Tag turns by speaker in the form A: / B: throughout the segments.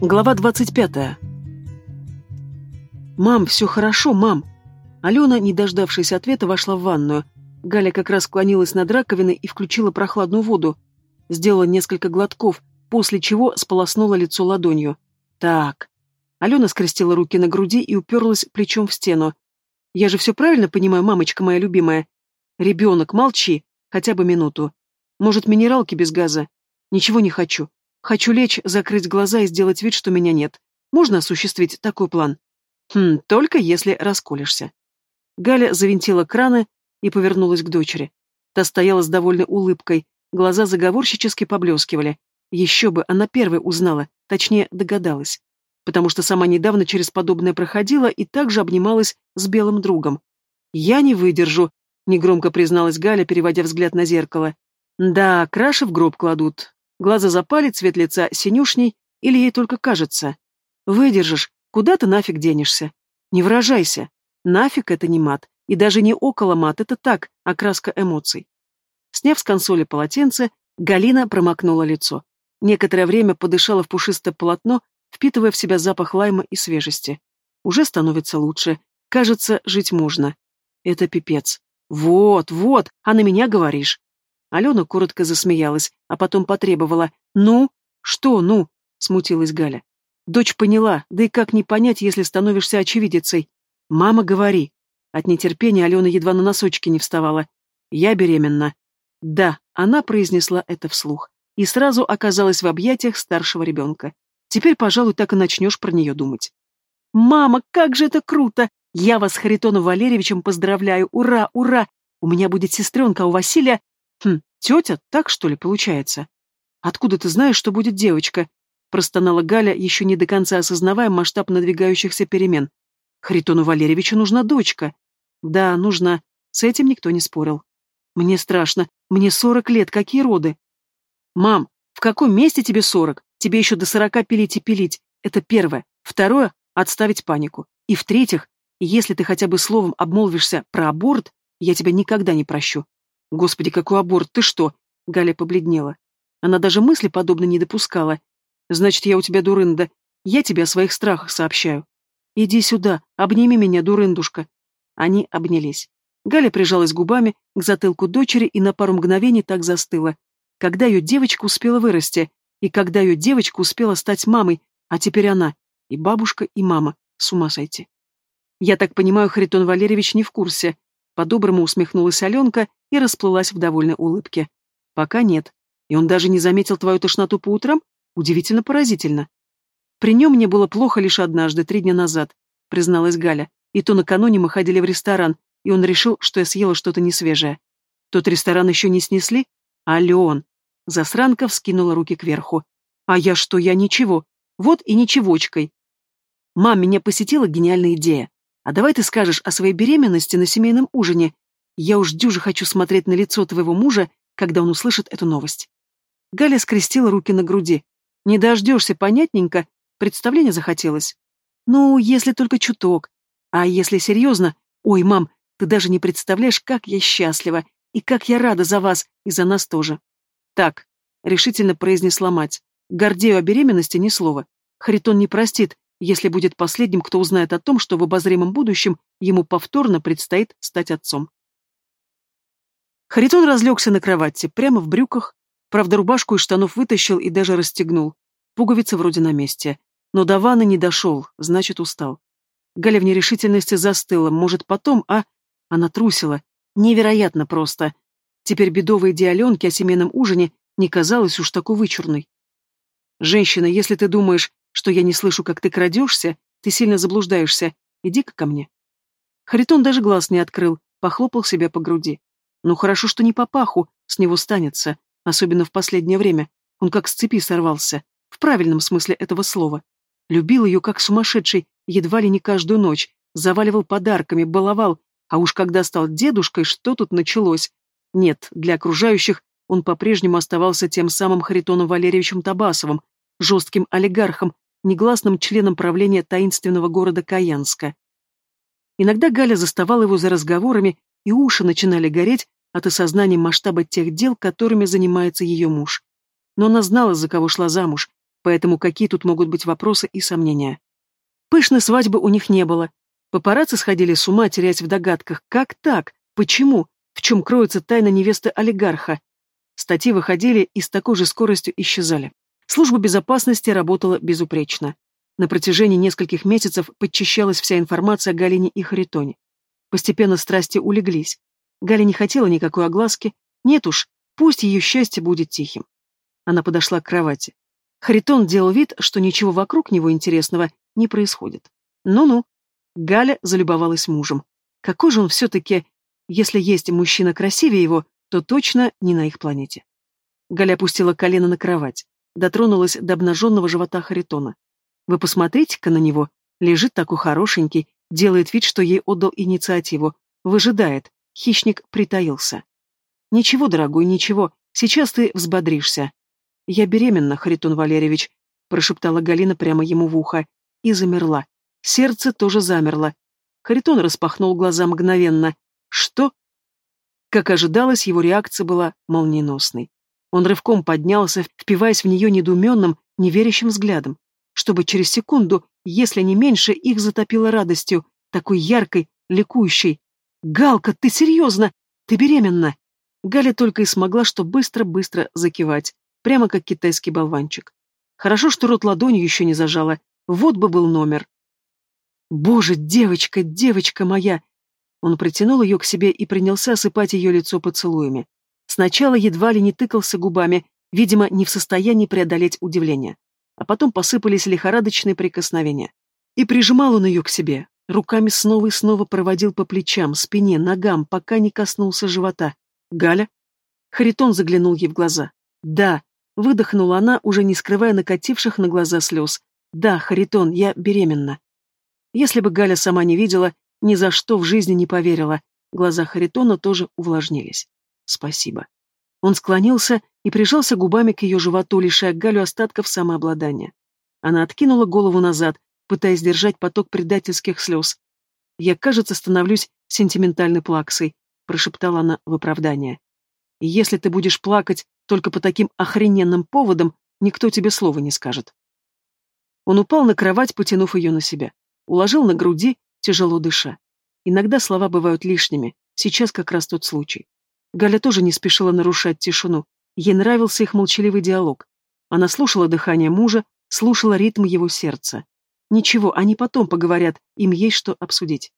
A: Глава 25. «Мам, все хорошо, мам!» Алена, не дождавшись ответа, вошла в ванную. Галя как раз склонилась над раковиной и включила прохладную воду. Сделала несколько глотков, после чего сполоснула лицо ладонью. «Так». Алена скрестила руки на груди и уперлась плечом в стену. «Я же все правильно понимаю, мамочка моя любимая?» «Ребенок, молчи, хотя бы минуту. Может, минералки без газа?» «Ничего не хочу. Хочу лечь, закрыть глаза и сделать вид, что меня нет. Можно осуществить такой план? Хм, только если расколешься. Галя завинтила краны и повернулась к дочери. Та стояла с довольной улыбкой, глаза заговорщически поблескивали. Еще бы, она первой узнала, точнее, догадалась. Потому что сама недавно через подобное проходила и также обнималась с белым другом. «Я не выдержу», — негромко призналась Галя, переводя взгляд на зеркало. «Да, краши в гроб кладут. Глаза запали, цвет лица синюшней, или ей только кажется. Выдержишь, куда ты нафиг денешься? Не выражайся. Нафиг это не мат, и даже не около мат, это так, окраска эмоций. Сняв с консоли полотенце, Галина промокнула лицо. Некоторое время подышала в пушистое полотно, впитывая в себя запах лайма и свежести. Уже становится лучше. Кажется, жить можно. Это пипец. Вот, вот, а на меня говоришь. Алена коротко засмеялась, а потом потребовала. «Ну? Что «ну?» — смутилась Галя. Дочь поняла, да и как не понять, если становишься очевидицей? «Мама, говори». От нетерпения Алена едва на носочки не вставала. «Я беременна». «Да», она произнесла это вслух. И сразу оказалась в объятиях старшего ребенка. Теперь, пожалуй, так и начнешь про нее думать. «Мама, как же это круто! Я вас с Харитоном Валерьевичем поздравляю! Ура, ура! У меня будет сестренка, а у Василия Хм, тетя, так что ли получается? Откуда ты знаешь, что будет девочка? Простонала Галя, еще не до конца осознавая масштаб надвигающихся перемен. Харитону Валерьевичу нужна дочка. Да, нужна. С этим никто не спорил. Мне страшно. Мне сорок лет. Какие роды? Мам, в каком месте тебе сорок? Тебе еще до сорока пилить и пилить. Это первое. Второе — отставить панику. И в-третьих, если ты хотя бы словом обмолвишься про аборт, я тебя никогда не прощу. Господи, какой аборт, ты что? Галя побледнела. Она даже мысли подобно не допускала. Значит, я у тебя дурында. Я тебе о своих страхах сообщаю. Иди сюда, обними меня, дурындушка. Они обнялись. Галя прижалась губами к затылку дочери и на пару мгновений так застыла. Когда ее девочка успела вырасти, и когда ее девочка успела стать мамой, а теперь она, и бабушка, и мама, с ума сойти. Я так понимаю, Харитон Валерьевич не в курсе, по-доброму усмехнулась Аленка и расплылась в довольной улыбке. Пока нет. И он даже не заметил твою тошноту по утрам? Удивительно поразительно. При нем мне было плохо лишь однажды, три дня назад, призналась Галя. И то накануне мы ходили в ресторан, и он решил, что я съела что-то несвежее. Тот ресторан еще не снесли? Ален. Засранка вскинула руки кверху. А я что, я ничего. Вот и ничегочкой. Мам, меня посетила гениальная идея. А давай ты скажешь о своей беременности на семейном ужине. Я уж дюже хочу смотреть на лицо твоего мужа, когда он услышит эту новость. Галя скрестила руки на груди. Не дождешься, понятненько. Представление захотелось. Ну, если только чуток. А если серьезно? Ой, мам, ты даже не представляешь, как я счастлива. И как я рада за вас, и за нас тоже. Так, решительно произнесла мать. Гордею о беременности ни слова. Харитон не простит, если будет последним, кто узнает о том, что в обозримом будущем ему повторно предстоит стать отцом. Харитон разлегся на кровати, прямо в брюках, правда, рубашку из штанов вытащил и даже расстегнул. Пуговицы вроде на месте. Но до ванны не дошел, значит, устал. Галя в нерешительности застыла, может, потом, а... Она трусила. Невероятно просто. Теперь бедовой диаленки о семейном ужине не казалось уж такой вычурной. «Женщина, если ты думаешь, что я не слышу, как ты крадешься, ты сильно заблуждаешься. Иди-ка ко мне. Харитон даже глаз не открыл, похлопал себя по груди. Ну хорошо, что не по паху, с него станется, особенно в последнее время. Он как с цепи сорвался, в правильном смысле этого слова. Любил ее как сумасшедший, едва ли не каждую ночь, заваливал подарками, баловал, а уж когда стал дедушкой, что тут началось? Нет, для окружающих он по-прежнему оставался тем самым Харитоном Валерьевичем Табасовым, жестким олигархом, негласным членом правления таинственного города Каянска. Иногда Галя заставала его за разговорами, и уши начинали гореть от осознания масштаба тех дел, которыми занимается ее муж. Но она знала, за кого шла замуж, Поэтому какие тут могут быть вопросы и сомнения? Пышной свадьбы у них не было. Папарацци сходили с ума, теряясь в догадках. Как так? Почему? В чем кроется тайна невесты олигарха? Статьи выходили и с такой же скоростью исчезали. Служба безопасности работала безупречно. На протяжении нескольких месяцев подчищалась вся информация о Галине и Харитоне. Постепенно страсти улеглись. Галя не хотела никакой огласки. Нет уж, пусть ее счастье будет тихим. Она подошла к кровати. Харитон делал вид, что ничего вокруг него интересного не происходит. Ну-ну. Галя залюбовалась мужем. Какой же он все-таки, если есть мужчина красивее его, то точно не на их планете. Галя опустила колено на кровать, дотронулась до обнаженного живота Харитона. Вы посмотрите-ка на него. Лежит такой хорошенький, делает вид, что ей отдал инициативу. Выжидает. Хищник притаился. Ничего, дорогой, ничего. Сейчас ты взбодришься. Я беременна, Харитон Валерьевич, прошептала Галина прямо ему в ухо. И замерла. Сердце тоже замерло. Харитон распахнул глаза мгновенно. Что? Как ожидалось, его реакция была молниеносной. Он рывком поднялся, впиваясь в нее недоуменным, неверящим взглядом, чтобы через секунду, если не меньше, их затопило радостью, такой яркой, ликующей. «Галка, ты серьезно? Ты беременна?» Галя только и смогла что быстро-быстро закивать, прямо как китайский болванчик. Хорошо, что рот ладонью еще не зажала, вот бы был номер. «Боже, девочка, девочка моя!» Он притянул ее к себе и принялся осыпать ее лицо поцелуями. Сначала едва ли не тыкался губами, видимо, не в состоянии преодолеть удивление. А потом посыпались лихорадочные прикосновения. И прижимал он ее к себе. Руками снова и снова проводил по плечам, спине, ногам, пока не коснулся живота. «Галя?» Харитон заглянул ей в глаза. «Да», — выдохнула она, уже не скрывая накативших на глаза слез. «Да, Харитон, я беременна». Если бы Галя сама не видела, ни за что в жизни не поверила. Глаза Харитона тоже увлажнились. Спасибо. Он склонился и прижался губами к ее животу, лишая Галю остатков самообладания. Она откинула голову назад, пытаясь держать поток предательских слез. «Я, кажется, становлюсь сентиментальной плаксой», — прошептала она в оправдание. «Если ты будешь плакать только по таким охрененным поводам, никто тебе слова не скажет». Он упал на кровать, потянув ее на себя. Уложил на груди, тяжело дыша. Иногда слова бывают лишними, сейчас как раз тот случай. Галя тоже не спешила нарушать тишину. Ей нравился их молчаливый диалог. Она слушала дыхание мужа, слушала ритм его сердца. Ничего, они потом поговорят, им есть что обсудить.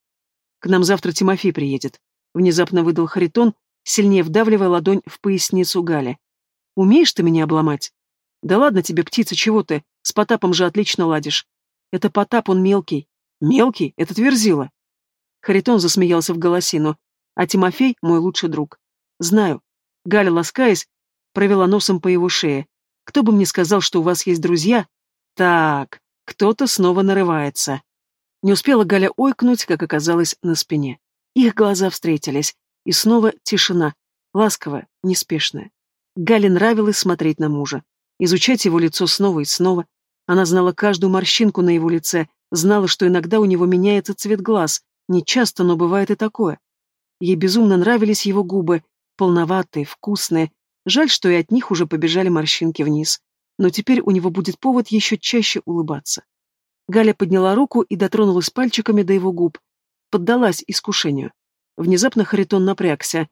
A: К нам завтра Тимофей приедет. Внезапно выдал Харитон, сильнее вдавливая ладонь в поясницу Гали. Умеешь ты меня обломать? Да ладно тебе, птица, чего ты? С Потапом же отлично ладишь. Это Потап, он мелкий. Мелкий? Это Тверзила. Харитон засмеялся в голосину. А Тимофей — мой лучший друг. Знаю. Галя, ласкаясь, провела носом по его шее. Кто бы мне сказал, что у вас есть друзья? Так, кто-то снова нарывается. Не успела Галя ойкнуть, как оказалось на спине. Их глаза встретились, и снова тишина, ласковая, неспешная. Гале нравилось смотреть на мужа, изучать его лицо снова и снова. Она знала каждую морщинку на его лице, знала, что иногда у него меняется цвет глаз, не часто, но бывает и такое. Ей безумно нравились его губы, полноватые, вкусные. Жаль, что и от них уже побежали морщинки вниз. Но теперь у него будет повод еще чаще улыбаться. Галя подняла руку и дотронулась пальчиками до его губ. Поддалась искушению. Внезапно Харитон напрягся.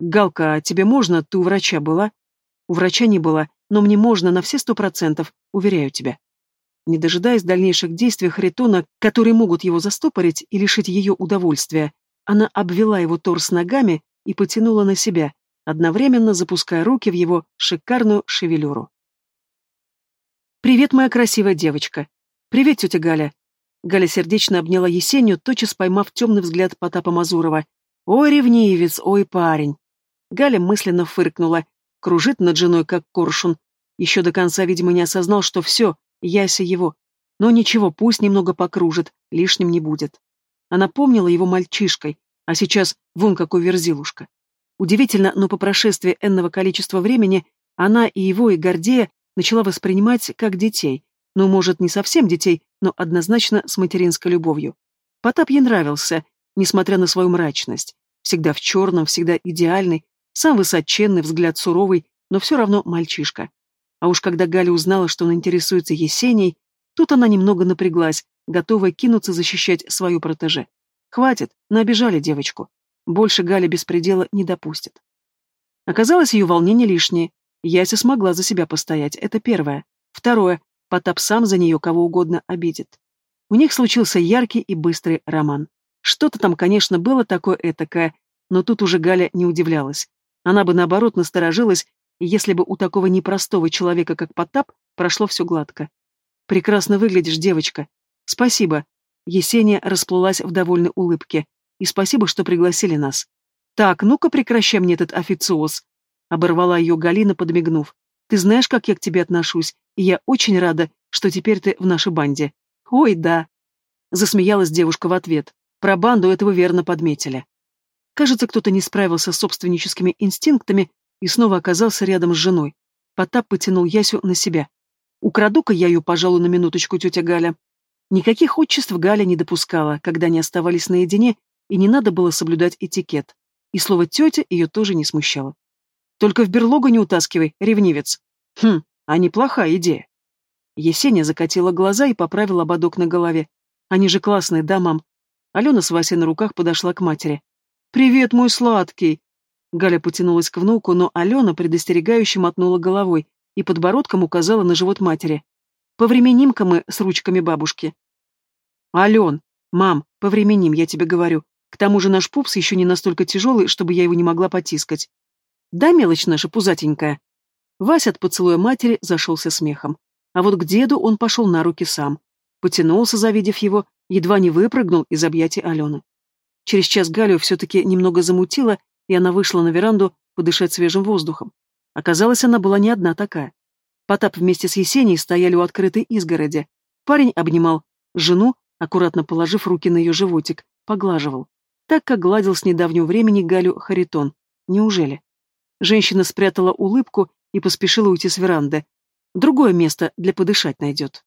A: «Галка, а тебе можно? Ты у врача была?» «У врача не была, но мне можно на все сто процентов, уверяю тебя». Не дожидаясь дальнейших действий Харитона, которые могут его застопорить и лишить ее удовольствия, она обвела его торс ногами и потянула на себя, одновременно запуская руки в его шикарную шевелюру. «Привет, моя красивая девочка!» «Привет, тетя Галя!» Галя сердечно обняла Есению, тотчас поймав темный взгляд Потапа Мазурова. «Ой, ревнивец, ой, парень!» Галя мысленно фыркнула, кружит над женой, как коршун. Еще до конца, видимо, не осознал, что все, Яся его. Но ничего, пусть немного покружит, лишним не будет. Она помнила его мальчишкой, а сейчас вон какой верзилушка. Удивительно, но по прошествии энного количества времени она и его, и Гордея начала воспринимать как детей. Ну, может, не совсем детей, но однозначно с материнской любовью. Потап ей нравился, несмотря на свою мрачность. Всегда в черном, всегда идеальный, сам высоченный, взгляд суровый, но все равно мальчишка. А уж когда Галя узнала, что он интересуется Есенией, тут она немного напряглась, готовая кинуться защищать свою протеже. Хватит, наобижали девочку. Больше Галя беспредела не допустит. Оказалось, ее волнение лишнее. Яся смогла за себя постоять, это первое. Второе, Потап сам за нее кого угодно обидит. У них случился яркий и быстрый роман. Что-то там, конечно, было такое этакое, но тут уже Галя не удивлялась. Она бы, наоборот, насторожилась, если бы у такого непростого человека, как Потап, прошло все гладко. «Прекрасно выглядишь, девочка. Спасибо». Есения расплылась в довольной улыбке. «И спасибо, что пригласили нас». «Так, ну-ка прекращай мне этот официоз», — оборвала ее Галина, подмигнув. «Ты знаешь, как я к тебе отношусь, и я очень рада, что теперь ты в нашей банде». «Ой, да», — засмеялась девушка в ответ. Про банду этого верно подметили. Кажется, кто-то не справился с собственническими инстинктами и снова оказался рядом с женой. Потап потянул Ясю на себя. «Украду-ка я ее, пожалуй, на минуточку, тетя Галя». Никаких отчеств Галя не допускала, когда они оставались наедине, и не надо было соблюдать этикет. И слово «тетя» ее тоже не смущало. «Только в берлогу не утаскивай, ревнивец». «Хм, а неплохая идея». Есения закатила глаза и поправила ободок на голове. «Они же классные, да, мам? Алена с Васей на руках подошла к матери. «Привет, мой сладкий!» Галя потянулась к внуку, но Алена предостерегающе мотнула головой и подбородком указала на живот матери. «Повременим-ка мы с ручками бабушки». «Ален! Мам, повременим, я тебе говорю. К тому же наш пупс еще не настолько тяжелый, чтобы я его не могла потискать». «Да, мелочь наша пузатенькая». Вася от поцелуя матери зашелся смехом. А вот к деду он пошел на руки сам. Потянулся, завидев его, едва не выпрыгнул из объятий Алены. Через час Галю все-таки немного замутило, и она вышла на веранду подышать свежим воздухом. Оказалось, она была не одна такая. Потап вместе с Есенией стояли у открытой изгороди. Парень обнимал жену, аккуратно положив руки на ее животик, поглаживал. Так, как гладил с недавнего времени Галю Харитон. Неужели? Женщина спрятала улыбку и поспешила уйти с веранды. Другое место для подышать найдет.